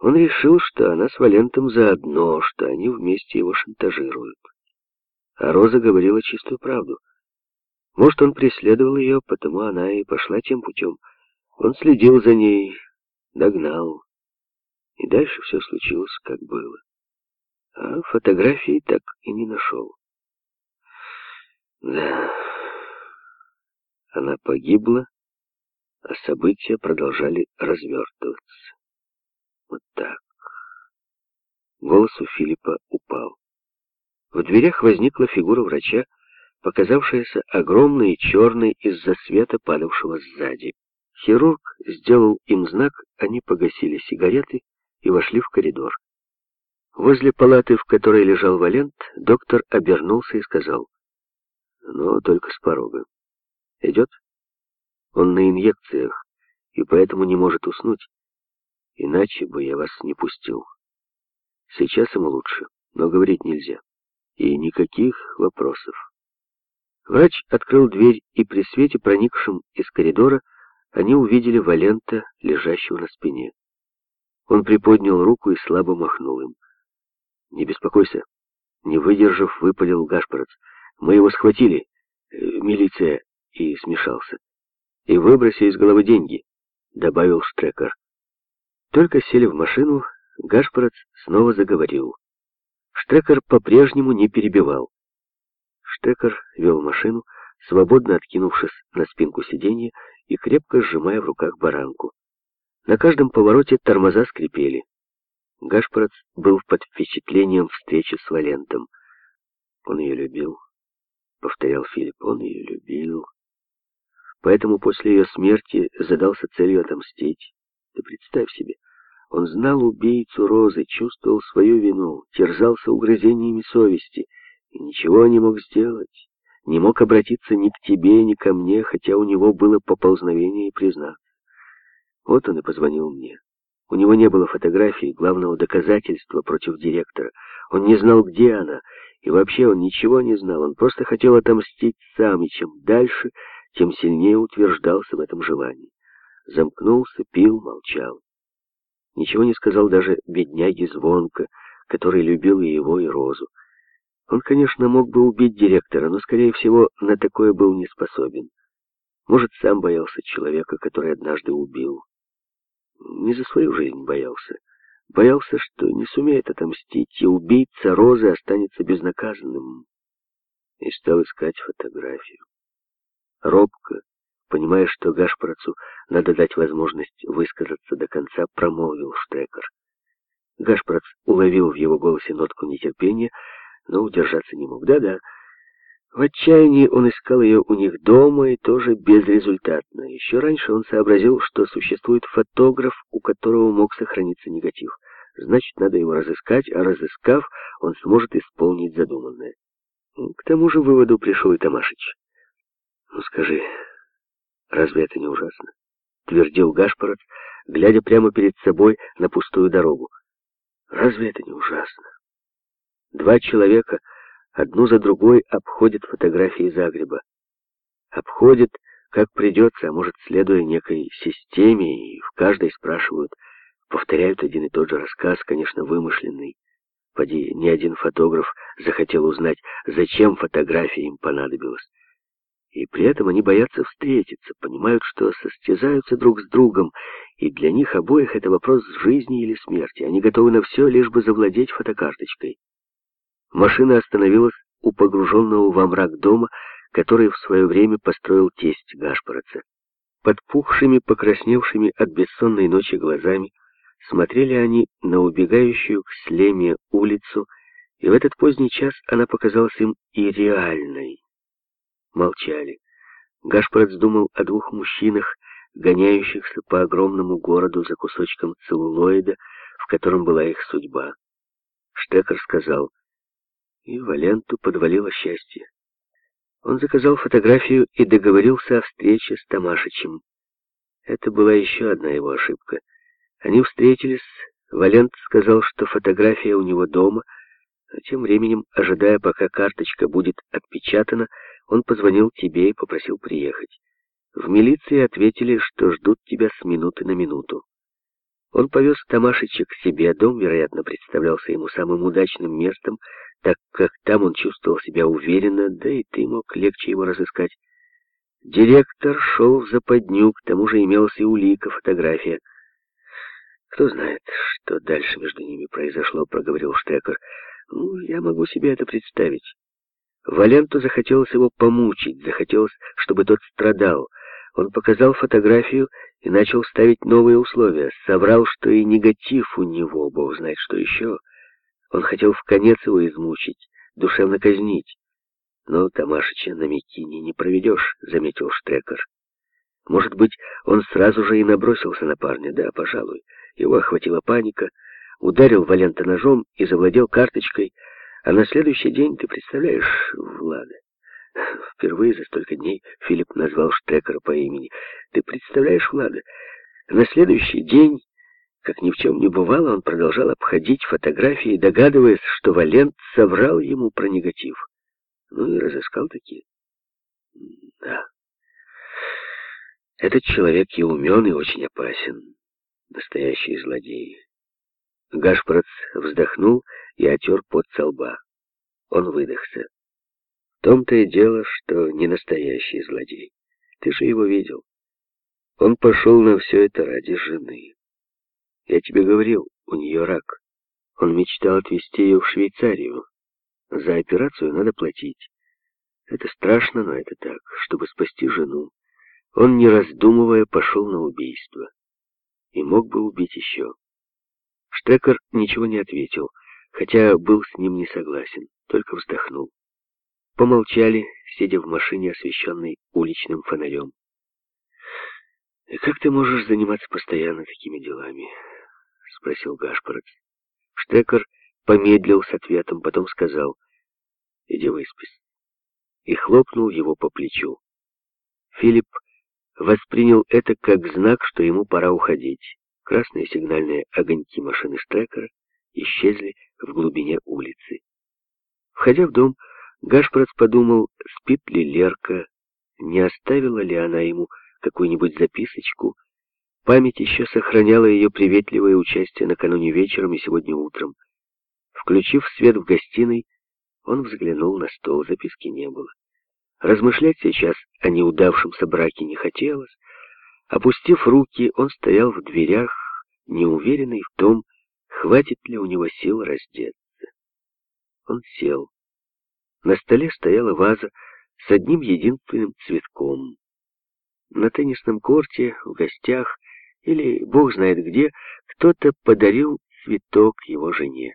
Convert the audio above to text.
Он решил, что она с Валентом заодно, что они вместе его шантажируют. А Роза говорила чистую правду. Может, он преследовал ее, потому она и пошла тем путем. Он следил за ней, догнал. И дальше все случилось, как было. А фотографии так и не нашел. Да, она погибла, а события продолжали развертываться. Вот так. Голос у Филиппа упал. В дверях возникла фигура врача, показавшаяся огромной и черной из-за света, падавшего сзади. Хирург сделал им знак, они погасили сигареты и вошли в коридор. Возле палаты, в которой лежал Валент, доктор обернулся и сказал, «Но только с порога. Идет? Он на инъекциях, и поэтому не может уснуть. Иначе бы я вас не пустил. Сейчас ему лучше, но говорить нельзя. И никаких вопросов». Врач открыл дверь, и при свете, проникшем из коридора, они увидели Валента, лежащего на спине. Он приподнял руку и слабо махнул им. «Не беспокойся». Не выдержав, выпалил Гашпорец. «Мы его схватили. Э, милиция». И смешался. «И выброси из головы деньги», — добавил Штрекер. Только сели в машину, Гашпорец снова заговорил. Штрекер по-прежнему не перебивал. Штекер вел машину, свободно откинувшись на спинку сиденья и крепко сжимая в руках баранку. На каждом повороте тормоза скрипели. Гашпорец был под впечатлением встречи с Валентом. Он ее любил, повторял Филипп, он ее любил. Поэтому после ее смерти задался целью отомстить. Ты представь себе, он знал убийцу Розы, чувствовал свою вину, терзался угрызениями совести и ничего не мог сделать. Не мог обратиться ни к тебе, ни ко мне, хотя у него было поползновение и признаться. Вот он и позвонил мне. У него не было фотографий, главного доказательства против директора. Он не знал, где она, и вообще он ничего не знал. Он просто хотел отомстить сам, и чем дальше, тем сильнее утверждался в этом желании. Замкнулся, пил, молчал. Ничего не сказал даже бедняге Звонко, который любил и его, и Розу. Он, конечно, мог бы убить директора, но, скорее всего, на такое был не способен. Может, сам боялся человека, который однажды убил. Не за свою жизнь боялся. Боялся, что не сумеет отомстить, и убийца Розы останется безнаказанным. И стал искать фотографию. Робко, понимая, что Гашпорцу надо дать возможность высказаться до конца, промолвил Штрекер. Гашпорц уловил в его голосе нотку нетерпения, но удержаться не мог. Да-да, в отчаянии он искал ее у них дома и тоже безрезультатно. Еще раньше он сообразил, что существует фотограф, у которого мог сохраниться негатив. Значит, надо его разыскать, а разыскав, он сможет исполнить задуманное. К тому же выводу пришел и Тамашич. «Ну скажи, разве это не ужасно?» — твердил Гашпорот, глядя прямо перед собой на пустую дорогу. «Разве это не ужасно?» Два человека одну за другой обходят фотографии Загреба. Обходят, как придется, а может, следуя некой системе, и в каждой спрашивают, повторяют один и тот же рассказ, конечно, вымышленный. Поди, ни один фотограф захотел узнать, зачем фотография им понадобилась. И при этом они боятся встретиться, понимают, что состязаются друг с другом, и для них обоих это вопрос жизни или смерти. Они готовы на все, лишь бы завладеть фотокарточкой. Машина остановилась у погруженного во мрак дома, который в свое время построил тесть Гашпороца. Подпухшими, покрасневшими от бессонной ночи глазами смотрели они на убегающую к Слеме улицу, и в этот поздний час она показалась им и реальной. Молчали. Гашпорец думал о двух мужчинах, гоняющихся по огромному городу за кусочком целлулоида, в котором была их судьба. Штекер сказал, и Валенту подвалило счастье. Он заказал фотографию и договорился о встрече с Тамашичем. Это была еще одна его ошибка. Они встретились, Валент сказал, что фотография у него дома, а тем временем, ожидая, пока карточка будет отпечатана, он позвонил тебе и попросил приехать. В милиции ответили, что ждут тебя с минуты на минуту. Он повез Тамашича к себе, дом, вероятно, представлялся ему самым удачным местом, так как там он чувствовал себя уверенно, да и ты мог легче его разыскать. Директор шел в западню, к тому же имелась и улика, фотография. «Кто знает, что дальше между ними произошло», — проговорил Штекер. «Ну, я могу себе это представить». Валенту захотелось его помучить, захотелось, чтобы тот страдал. Он показал фотографию и начал ставить новые условия. Соврал, что и негатив у него, бог знает что еще. Он хотел в конец его измучить, душевно казнить. Но Тамашича на Микине не проведешь, заметил Штрекер. Может быть, он сразу же и набросился на парня, да, пожалуй. Его охватила паника, ударил Валента ножом и завладел карточкой, а на следующий день, ты представляешь, Влада, впервые за столько дней Филипп назвал Штекера по имени. Ты представляешь, Влада, на следующий день, как ни в чем не бывало, он продолжал обходить фотографии, догадываясь, что Валент соврал ему про негатив. Ну и разыскал такие. Да. Этот человек и умен, и очень опасен. Настоящий злодей. Гашпорец вздохнул и отер пот со лба. Он выдохся. В том-то и дело, что не настоящий злодей. Ты же его видел. Он пошел на все это ради жены. Я тебе говорил, у нее рак. Он мечтал отвезти ее в Швейцарию. За операцию надо платить. Это страшно, но это так, чтобы спасти жену. Он, не раздумывая, пошел на убийство. И мог бы убить еще. Штекер ничего не ответил, хотя был с ним не согласен, только вздохнул. Помолчали, сидя в машине, освещенной уличным фонарем. «И как ты можешь заниматься постоянно такими делами?» — спросил Гашпорец. Штекер помедлил с ответом, потом сказал, «Иди выспись», и хлопнул его по плечу. Филипп воспринял это как знак, что ему пора уходить. Красные сигнальные огоньки машины Штрекера исчезли в глубине улицы. Входя в дом, Гашпорец подумал, спит ли Лерка, не оставила ли она ему какую-нибудь записочку. Память еще сохраняла ее приветливое участие накануне вечером и сегодня утром. Включив свет в гостиной, он взглянул на стол, записки не было. Размышлять сейчас о неудавшемся браке не хотелось. Опустив руки, он стоял в дверях, неуверенный в том, хватит ли у него сил раздеться. Он сел. На столе стояла ваза с одним единственным цветком. На теннисном корте, в гостях или бог знает где, кто-то подарил цветок его жене.